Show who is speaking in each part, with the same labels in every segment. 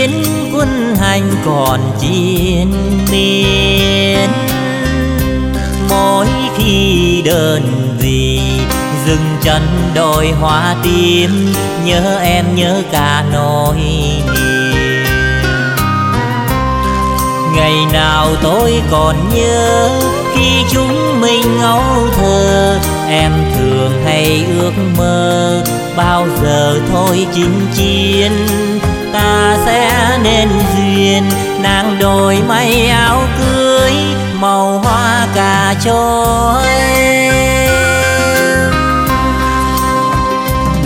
Speaker 1: chiến, quân hành còn chiến miên. Mỗi khi đơn vị dừng chân đôi hoa tim nhớ em, nhớ cả nỗi niềm. Ngày nào tôi còn nhớ khi chúng mình ngẫu thơ, em thường hay ước mơ bao giờ thôi chinh chiến ta sẽ nên duyên. Nàng đổi may áo cưới, màu hoa cà trôi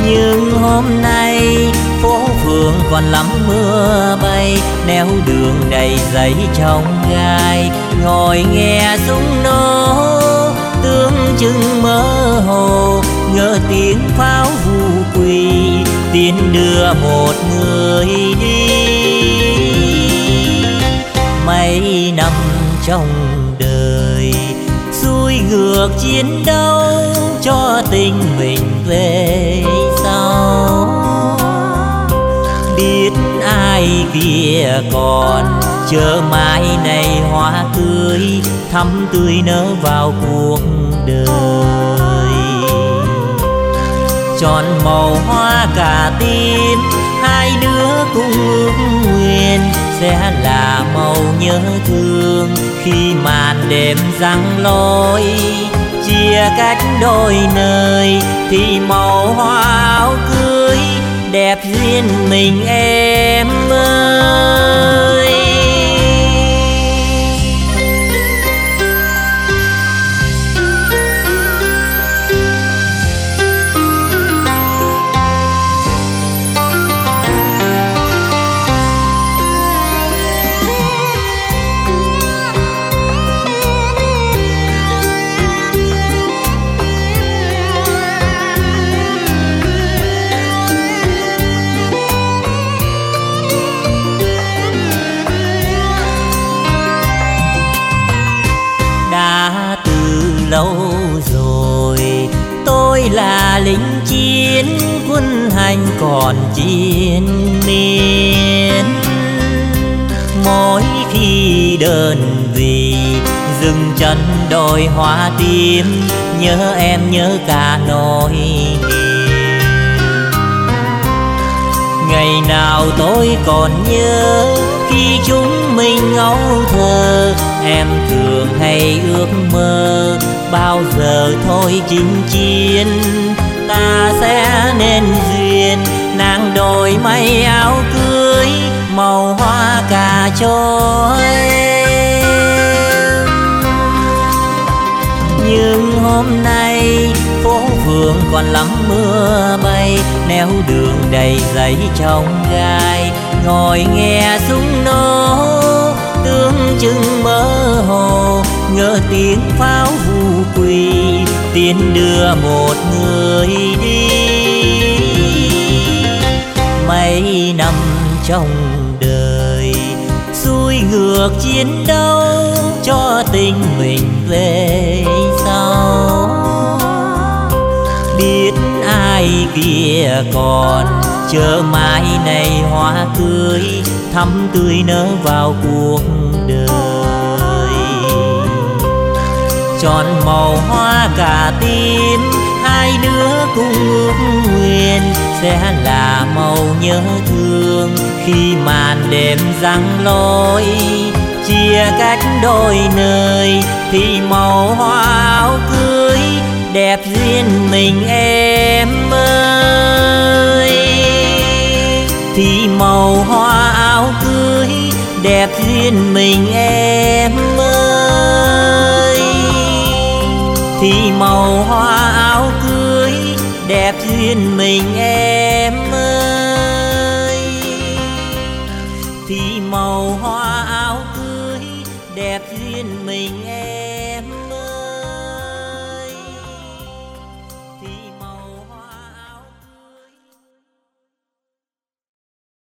Speaker 1: nhưng hôm nay, phố phường còn lắm mưa bay neo đường đầy giấy trong gai. Ngồi nghe súng nổ tương chừng mơ hồ ngỡ tiếng pháo vui tiến đưa một người đi. Mấy năm trong đời, xuôi ngược chiến đấu, cho tình mình về sau. Biết ai kia còn chờ mai này hoa tươi, thắm tươi nở vào cuộc đời tròn màu hoa cả tim hai đứa cùng ước nguyện sẽ là màu nhớ thương. Khi màn đêm răng lối, chia cách đôi nơi, thì màu hoa áo cưới đẹp duyên mình em ơi. Là chiến quân hành còn chiến miên. Mỗi khi đơn vị dừng chân đôi hoa tim nhớ em, nhớ cả nỗi ngày nào tôi còn nhớ khi chúng mình ngẫu thơ, em thường hay ước mơ bao giờ thôi chinh chiến ta sẽ nên duyên. Nàng đổi may áo cưới, màu hoa cà trôi nhưng hôm nay, phố phường còn lắm mưa bay neo đường đầy giấy trong gai. Ngồi nghe súng nổ tương chừng mơ hồ, ngỡ tiếng pháo vu quỳ tiến đưa một người đi. Mấy năm trong đời, xuôi ngược chiến đấu, cho tình mình về sau. Biết ai kia còn chờ mai này, hoa cưới thắm tươi nở vào cuộc đời tròn màu hoa cả tim hai đứa cùng ước nguyện sẽ là màu nhớ thương. Khi màn đêm răng lối, chia cách đôi nơi, thì màu hoa áo cưới đẹp duyên mình em ơi. Thì màu hoa áo cưới đẹp duyên mình em ơi thì màu hoa áo cưới đẹp duyên mình em ơi. Thì màu hoa áo cưới đẹp duyên mình em